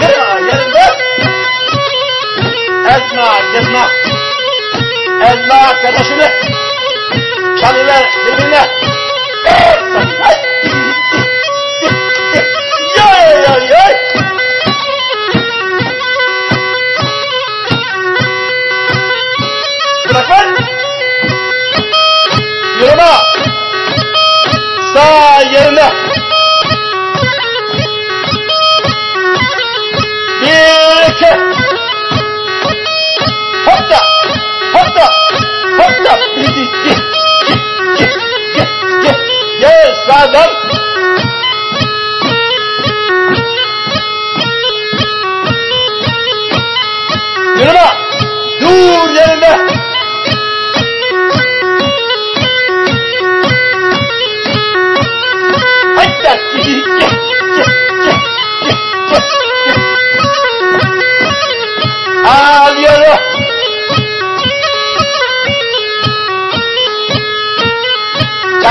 Yürü yerinde. Ezma, gezma. Ezma arkadaşını. Çalıver birbirine. 들어가 (1) (2) (3) (4) (5) (6) (7) (8) (9) (10) (11) (12) (13) (4) (4) (5)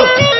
Ghost